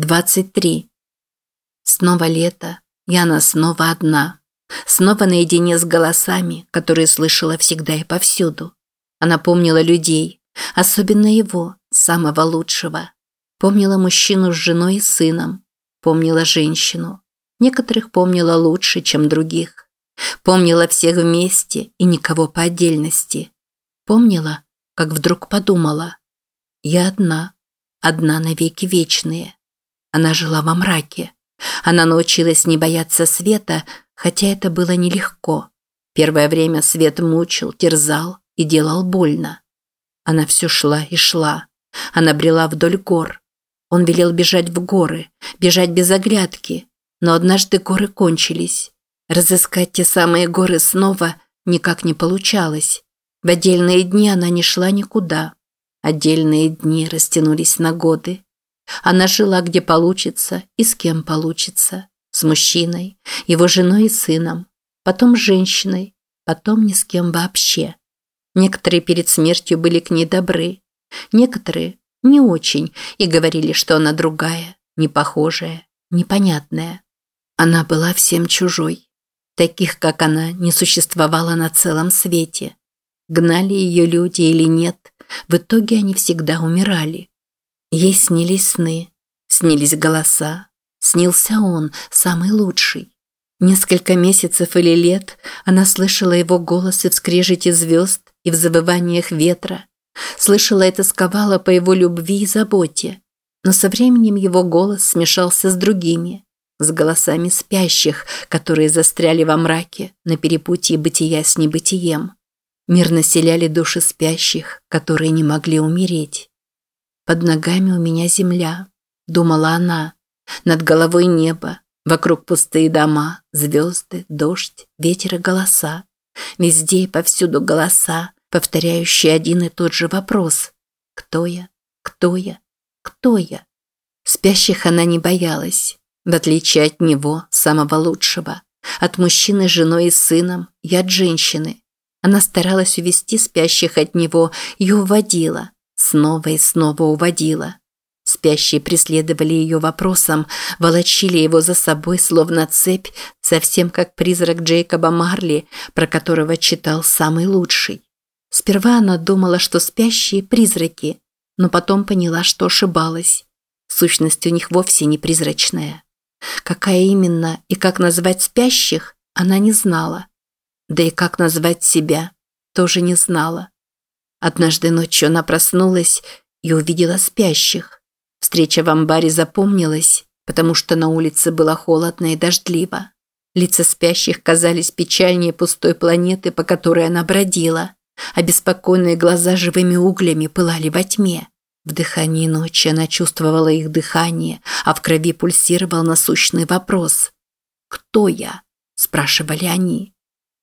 23. Снова лето, Яна снова одна. Снова наедине с голосами, которые слышала всегда и повсюду. Она помнила людей, особенно его, самого лучшего. Помнила мужчину с женой и сыном. Помнила женщину. Некоторых помнила лучше, чем других. Помнила всех вместе и никого по отдельности. Помнила, как вдруг подумала. Я одна, одна навеки вечные. Она жила во мраке. Она научилась не бояться света, хотя это было нелегко. Первое время свет мучил, терзал и делал больно. Она все шла и шла. Она брела вдоль гор. Он велел бежать в горы, бежать без оглядки. Но однажды горы кончились. Разыскать те самые горы снова никак не получалось. В отдельные дни она не шла никуда. Отдельные дни растянулись на годы. Она жила где получится и с кем получится. С мужчиной, его женой и сыном, потом с женщиной, потом ни с кем вообще. Некоторые перед смертью были к ней добры, некоторые не очень и говорили, что она другая, непохожая, непонятная. Она была всем чужой. Таких, как она, не существовало на целом свете. Гнали ее люди или нет, в итоге они всегда умирали. Ей снились сны, снились голоса, снился он, самый лучший. Несколько месяцев или лет она слышала его голос и в скрежете звезд, и в завываниях ветра. Слышала и тосковала по его любви и заботе. Но со временем его голос смешался с другими, с голосами спящих, которые застряли во мраке на перепутье бытия с небытием. Мир населяли души спящих, которые не могли умереть. Под ногами у меня земля, думала она. Над головой небо, вокруг пустые дома, звезды, дождь, ветер и голоса. Везде и повсюду голоса, повторяющие один и тот же вопрос. Кто я? Кто я? Кто я? Спящих она не боялась, в отличие от него, самого лучшего. От мужчины с женой и сыном и от женщины. Она старалась увести спящих от него и уводила, снова и снова уводила. Спящие преследовали ее вопросом, волочили его за собой, словно цепь, совсем как призрак Джейкоба Марли, про которого читал самый лучший. Сперва она думала, что спящие – призраки, но потом поняла, что ошибалась. Сущность у них вовсе не призрачная. Какая именно и как назвать спящих, она не знала. Да и как назвать себя, тоже не знала. Однажды ночью она проснулась и увидела спящих. Встреча в амбаре запомнилась, потому что на улице было холодно и дождливо. Лица спящих казались печальнее пустой планеты, по которой она бродила, а беспокойные глаза живыми углями пылали во тьме. В дыхании ночи она чувствовала их дыхание, а в крови пульсировал насущный вопрос. «Кто я?» – спрашивали они.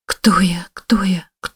«Кто я? Кто я?